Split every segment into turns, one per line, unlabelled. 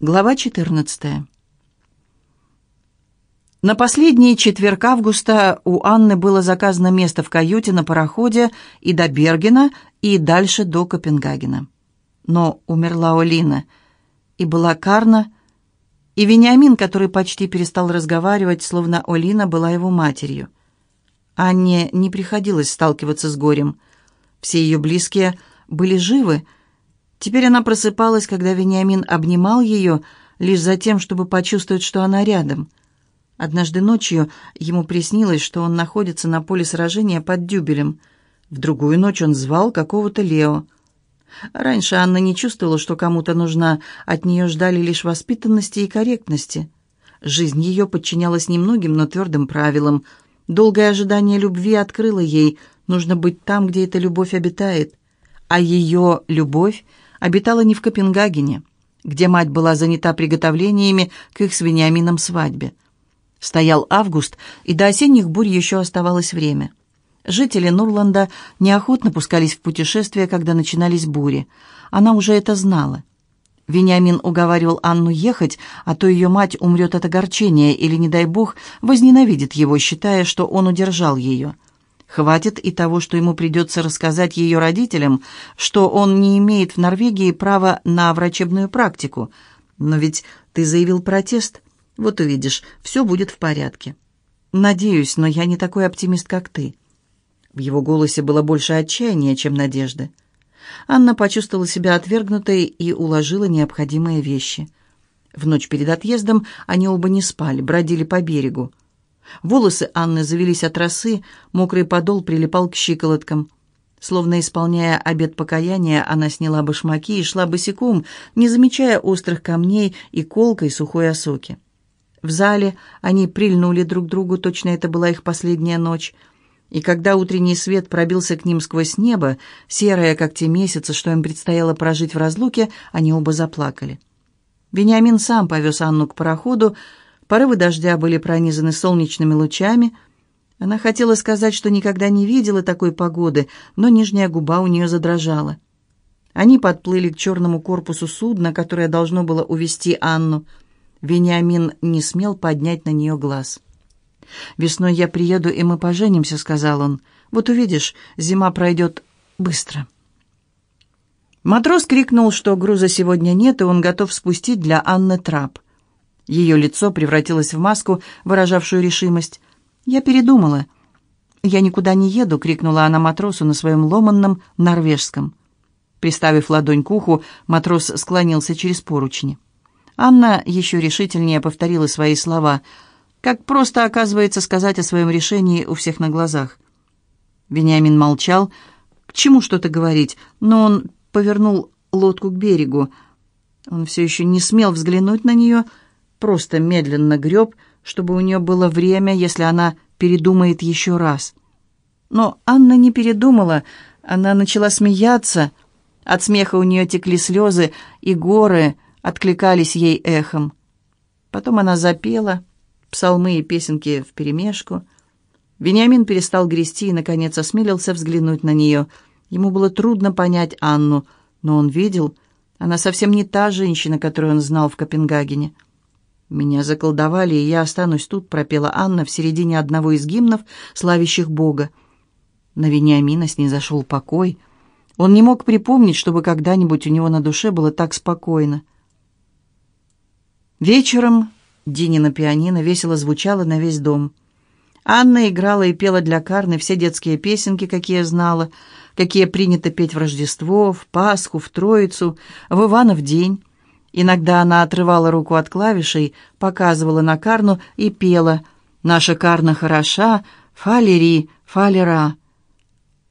Глава 14. На последний четверг августа у Анны было заказано место в каюте на пароходе и до Бергена, и дальше до Копенгагена. Но умерла Олина, и была Карна, и Вениамин, который почти перестал разговаривать, словно Олина была его матерью. Анне не приходилось сталкиваться с горем. Все ее близкие были живы, Теперь она просыпалась, когда Вениамин обнимал ее, лишь за тем, чтобы почувствовать, что она рядом. Однажды ночью ему приснилось, что он находится на поле сражения под Дюбелем. В другую ночь он звал какого-то Лео. Раньше Анна не чувствовала, что кому-то нужна, от нее ждали лишь воспитанности и корректности. Жизнь ее подчинялась немногим, но твердым правилам. Долгое ожидание любви открыло ей, нужно быть там, где эта любовь обитает. А ее любовь обитала не в Копенгагене, где мать была занята приготовлениями к их с Вениамином свадьбе. Стоял август, и до осенних бурь еще оставалось время. Жители Нурланда неохотно пускались в путешествия, когда начинались бури. Она уже это знала. Вениамин уговаривал Анну ехать, а то ее мать умрет от огорчения или, не дай бог, возненавидит его, считая, что он удержал ее. Хватит и того, что ему придется рассказать ее родителям, что он не имеет в Норвегии права на врачебную практику. Но ведь ты заявил протест. Вот увидишь, все будет в порядке. Надеюсь, но я не такой оптимист, как ты. В его голосе было больше отчаяния, чем надежды. Анна почувствовала себя отвергнутой и уложила необходимые вещи. В ночь перед отъездом они оба не спали, бродили по берегу. Волосы Анны завелись от росы, мокрый подол прилипал к щиколоткам. Словно исполняя обет покаяния, она сняла башмаки и шла босиком, не замечая острых камней и колкой сухой осоки. В зале они прильнули друг к другу, точно это была их последняя ночь. И когда утренний свет пробился к ним сквозь небо, серое, как те месяцы, что им предстояло прожить в разлуке, они оба заплакали. Вениамин сам повез Анну к пароходу, Порывы дождя были пронизаны солнечными лучами. Она хотела сказать, что никогда не видела такой погоды, но нижняя губа у нее задрожала. Они подплыли к черному корпусу судна, которое должно было увести Анну. Вениамин не смел поднять на нее глаз. «Весной я приеду, и мы поженимся», — сказал он. «Вот увидишь, зима пройдет быстро». Матрос крикнул, что груза сегодня нет, и он готов спустить для Анны трап. Ее лицо превратилось в маску, выражавшую решимость. «Я передумала». «Я никуда не еду», — крикнула она матросу на своем ломанном норвежском. Приставив ладонь к уху, матрос склонился через поручни. Анна еще решительнее повторила свои слова. Как просто, оказывается, сказать о своем решении у всех на глазах. Вениамин молчал. К чему что-то говорить? Но он повернул лодку к берегу. Он все еще не смел взглянуть на нее, — просто медленно греб, чтобы у нее было время, если она передумает еще раз. Но Анна не передумала, она начала смеяться. От смеха у нее текли слезы, и горы откликались ей эхом. Потом она запела, псалмы и песенки вперемешку. Вениамин перестал грести и, наконец, осмелился взглянуть на нее. Ему было трудно понять Анну, но он видел, она совсем не та женщина, которую он знал в Копенгагене. «Меня заколдовали, и я останусь тут», — пропела Анна в середине одного из гимнов, славящих Бога. На Вениамина снизошел покой. Он не мог припомнить, чтобы когда-нибудь у него на душе было так спокойно. Вечером Дини на пианино весело звучало на весь дом. Анна играла и пела для Карны все детские песенки, какие знала, какие принято петь в Рождество, в Пасху, в Троицу, в Иванов день. Иногда она отрывала руку от клавишей, показывала на Карну и пела «Наша Карна хороша, фалери, фалера».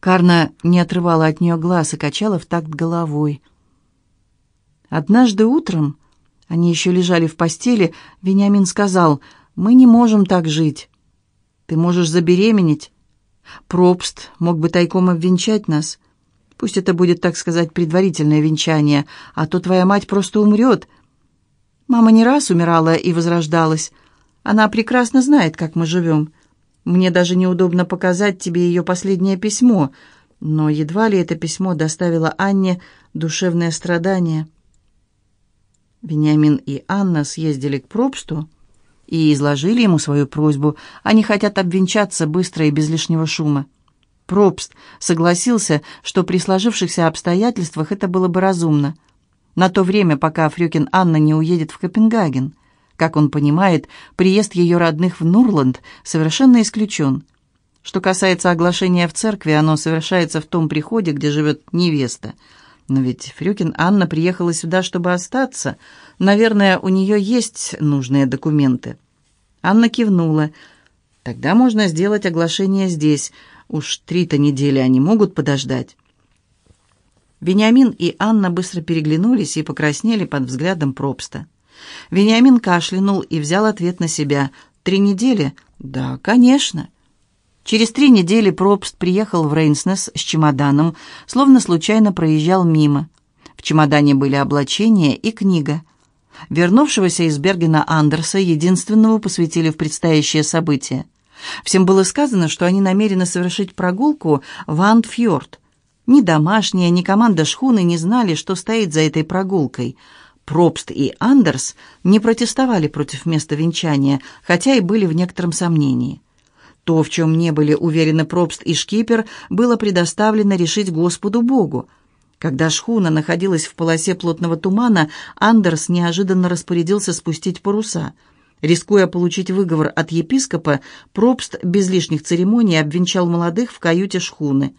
Карна не отрывала от нее глаз и качала в такт головой. Однажды утром, они еще лежали в постели, Вениамин сказал, «Мы не можем так жить. Ты можешь забеременеть. Пробст мог бы тайком обвенчать нас». Пусть это будет, так сказать, предварительное венчание, а то твоя мать просто умрет. Мама не раз умирала и возрождалась. Она прекрасно знает, как мы живем. Мне даже неудобно показать тебе ее последнее письмо, но едва ли это письмо доставило Анне душевное страдание. Вениамин и Анна съездили к Пробсту и изложили ему свою просьбу. Они хотят обвенчаться быстро и без лишнего шума. Пробст согласился, что при сложившихся обстоятельствах это было бы разумно. На то время, пока Фрюкин Анна не уедет в Копенгаген. Как он понимает, приезд ее родных в Нурланд совершенно исключен. Что касается оглашения в церкви, оно совершается в том приходе, где живет невеста. Но ведь Фрюкин Анна приехала сюда, чтобы остаться. Наверное, у нее есть нужные документы. Анна кивнула. «Тогда можно сделать оглашение здесь. Уж три-то недели они могут подождать». Вениамин и Анна быстро переглянулись и покраснели под взглядом Пробста. Вениамин кашлянул и взял ответ на себя. «Три недели?» «Да, конечно». Через три недели Пробст приехал в Рейнснес с чемоданом, словно случайно проезжал мимо. В чемодане были облачения и книга. Вернувшегося из Бергена Андерса единственного посвятили в предстоящее событие. Всем было сказано, что они намерены совершить прогулку в Андфьорд. Ни домашняя, ни команда шхуны не знали, что стоит за этой прогулкой. Пробст и Андерс не протестовали против места венчания, хотя и были в некотором сомнении. То, в чем не были уверены Пробст и Шкипер, было предоставлено решить Господу Богу. Когда шхуна находилась в полосе плотного тумана, Андерс неожиданно распорядился спустить паруса. Рискуя получить выговор от епископа, Пробст без лишних церемоний обвенчал молодых в каюте шхуны.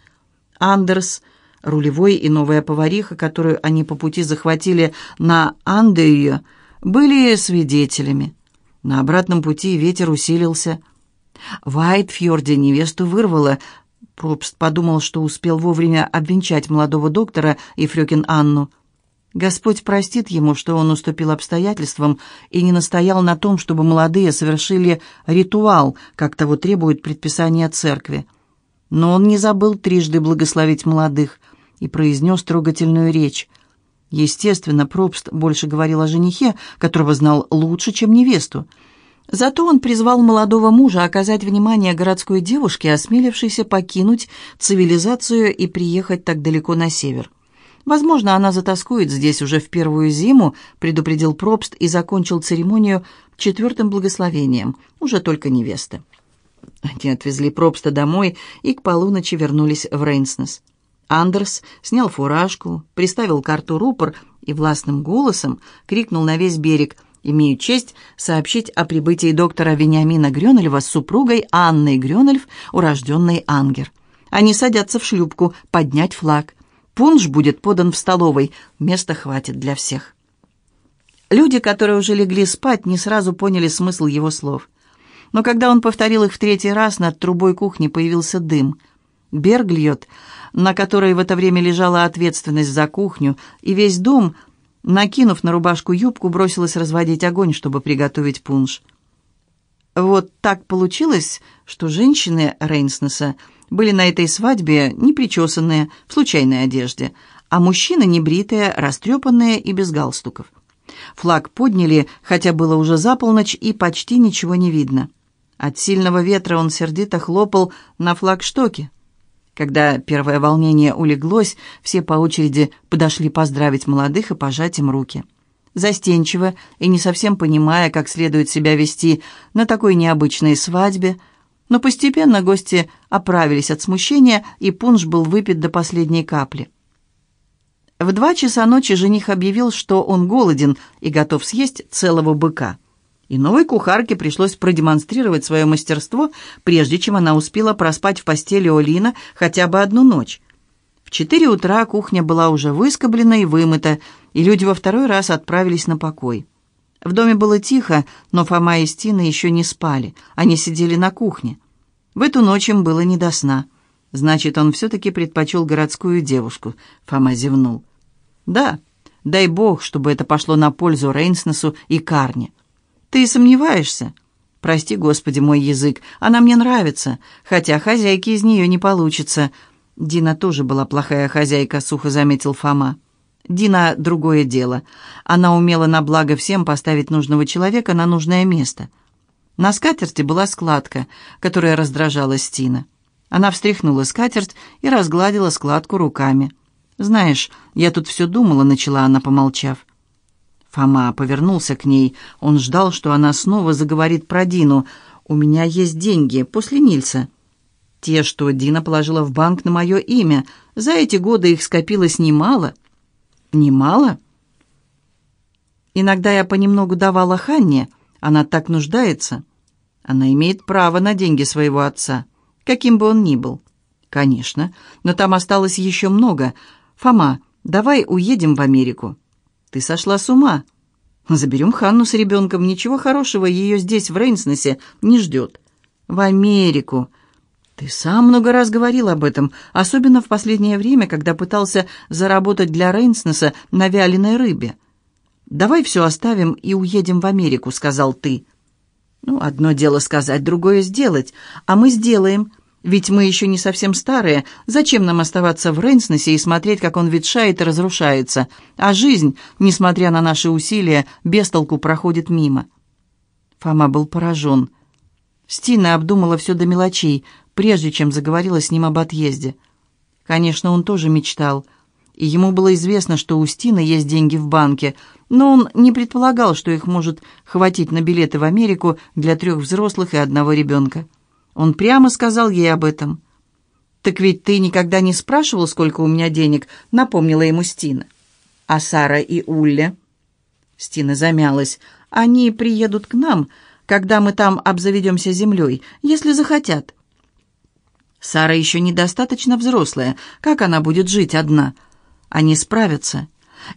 Андерс, рулевой и новая повариха, которую они по пути захватили на Андею, были свидетелями. На обратном пути ветер усилился – в Айтфьорде невесту вырвало. Пробст подумал, что успел вовремя обвенчать молодого доктора и Фрёкин Анну. Господь простит ему, что он уступил обстоятельствам и не настоял на том, чтобы молодые совершили ритуал, как того требует предписание церкви. Но он не забыл трижды благословить молодых и произнес трогательную речь. Естественно, Пробст больше говорил о женихе, которого знал лучше, чем невесту. Зато он призвал молодого мужа оказать внимание городской девушке, осмелившейся покинуть цивилизацию и приехать так далеко на север. «Возможно, она затаскует здесь уже в первую зиму», — предупредил Пробст и закончил церемонию четвертым благословением, уже только невесты. Они отвезли Пробста домой и к полуночи вернулись в Рейнснес. Андерс снял фуражку, приставил карту рупор и властным голосом крикнул на весь берег — Имею честь сообщить о прибытии доктора Вениамина Грёнельва с супругой Анной Грёнельф, урожденной Ангер. Они садятся в шлюпку, поднять флаг. Пунш будет подан в столовой, места хватит для всех. Люди, которые уже легли спать, не сразу поняли смысл его слов. Но когда он повторил их в третий раз, над трубой кухни появился дым. Бергльот, на которой в это время лежала ответственность за кухню, и весь дом – Накинув на рубашку юбку, бросилась разводить огонь, чтобы приготовить пунш. Вот так получилось, что женщины Рейнснеса были на этой свадьбе непричесанные, в случайной одежде, а мужчины небритые, растрепанные и без галстуков. Флаг подняли, хотя было уже за полночь, и почти ничего не видно. От сильного ветра он сердито хлопал на флагштоке. Когда первое волнение улеглось, все по очереди подошли поздравить молодых и пожать им руки. Застенчиво и не совсем понимая, как следует себя вести на такой необычной свадьбе, но постепенно гости оправились от смущения, и пунш был выпит до последней капли. В два часа ночи жених объявил, что он голоден и готов съесть целого быка. И новой кухарке пришлось продемонстрировать свое мастерство, прежде чем она успела проспать в постели Олина хотя бы одну ночь. В четыре утра кухня была уже выскоблена и вымыта, и люди во второй раз отправились на покой. В доме было тихо, но Фома и Стина еще не спали, они сидели на кухне. В эту ночь им было не до сна. Значит, он все-таки предпочел городскую девушку, Фома зевнул. Да, дай бог, чтобы это пошло на пользу Рейнснесу и Карне. Ты сомневаешься? Прости, Господи, мой язык. Она мне нравится, хотя хозяйки из нее не получится. Дина тоже была плохая хозяйка, сухо заметил Фома. Дина — другое дело. Она умела на благо всем поставить нужного человека на нужное место. На скатерти была складка, которая раздражала Стина. Она встряхнула скатерть и разгладила складку руками. «Знаешь, я тут все думала», — начала она, помолчав. Фома повернулся к ней. Он ждал, что она снова заговорит про Дину. «У меня есть деньги после Нильса». «Те, что Дина положила в банк на мое имя. За эти годы их скопилось немало». «Немало?» «Иногда я понемногу давала Ханне. Она так нуждается. Она имеет право на деньги своего отца, каким бы он ни был». «Конечно, но там осталось еще много. Фома, давай уедем в Америку». «Ты сошла с ума. Заберем Ханну с ребенком. Ничего хорошего ее здесь, в Рейнснесе, не ждет. В Америку. Ты сам много раз говорил об этом, особенно в последнее время, когда пытался заработать для Рейнснеса на вяленой рыбе. «Давай все оставим и уедем в Америку», — сказал ты. «Ну, одно дело сказать, другое сделать. А мы сделаем. Ведь мы еще не совсем старые. Зачем нам оставаться в Рейнснесе и смотреть, как он ветшает и разрушается? А жизнь, несмотря на наши усилия, без толку проходит мимо. Фома был поражен. Стина обдумала все до мелочей, прежде чем заговорила с ним об отъезде. Конечно, он тоже мечтал. И ему было известно, что у Стины есть деньги в банке, но он не предполагал, что их может хватить на билеты в Америку для трех взрослых и одного ребенка. Он прямо сказал ей об этом. «Так ведь ты никогда не спрашивал, сколько у меня денег?» — напомнила ему Стина. «А Сара и Улля?» Стина замялась. «Они приедут к нам, когда мы там обзаведемся землей, если захотят». «Сара еще недостаточно взрослая. Как она будет жить одна?» «Они справятся».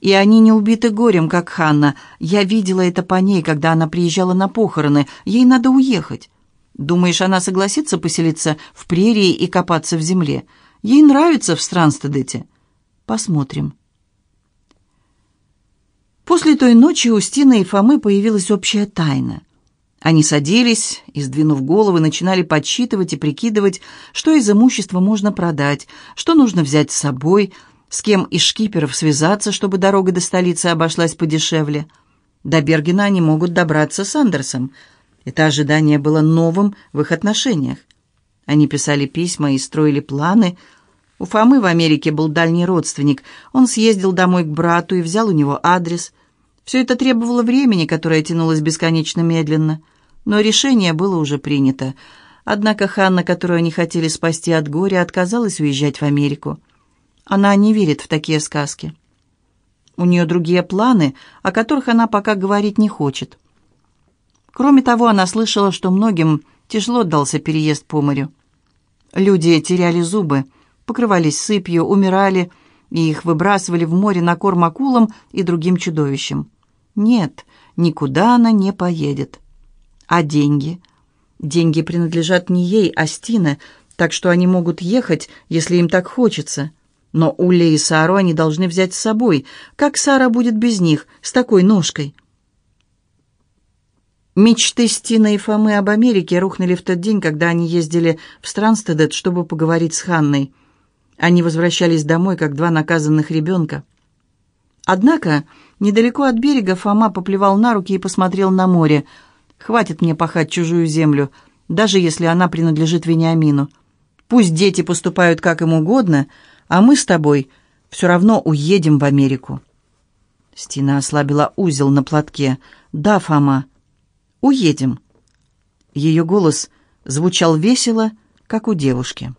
И они не убиты горем, как Ханна. Я видела это по ней, когда она приезжала на похороны. Ей надо уехать. Думаешь, она согласится поселиться в прерии и копаться в земле? Ей нравится в Странстедете. Посмотрим. После той ночи у Стины и Фомы появилась общая тайна. Они садились и, сдвинув головы, начинали подсчитывать и прикидывать, что из имущества можно продать, что нужно взять с собой, с кем из шкиперов связаться, чтобы дорога до столицы обошлась подешевле. До Бергена они могут добраться с Андерсом – это ожидание было новым в их отношениях. Они писали письма и строили планы. У Фомы в Америке был дальний родственник. Он съездил домой к брату и взял у него адрес. Все это требовало времени, которое тянулось бесконечно медленно. Но решение было уже принято. Однако Ханна, которую они хотели спасти от горя, отказалась уезжать в Америку. Она не верит в такие сказки. У нее другие планы, о которых она пока говорить не хочет. Кроме того, она слышала, что многим тяжело дался переезд по морю. Люди теряли зубы, покрывались сыпью, умирали, и их выбрасывали в море на корм акулам и другим чудовищам. Нет, никуда она не поедет. А деньги? Деньги принадлежат не ей, а Стине, так что они могут ехать, если им так хочется. Но Улли и Сару они должны взять с собой. Как Сара будет без них, с такой ножкой?» Мечты Стина и Фомы об Америке рухнули в тот день, когда они ездили в Странстедет, чтобы поговорить с Ханной. Они возвращались домой, как два наказанных ребенка. Однако, недалеко от берега Фома поплевал на руки и посмотрел на море. «Хватит мне пахать чужую землю, даже если она принадлежит Вениамину. Пусть дети поступают как им угодно, а мы с тобой все равно уедем в Америку». Стина ослабила узел на платке. «Да, Фома». Уедем». Ее голос звучал весело, как у девушки.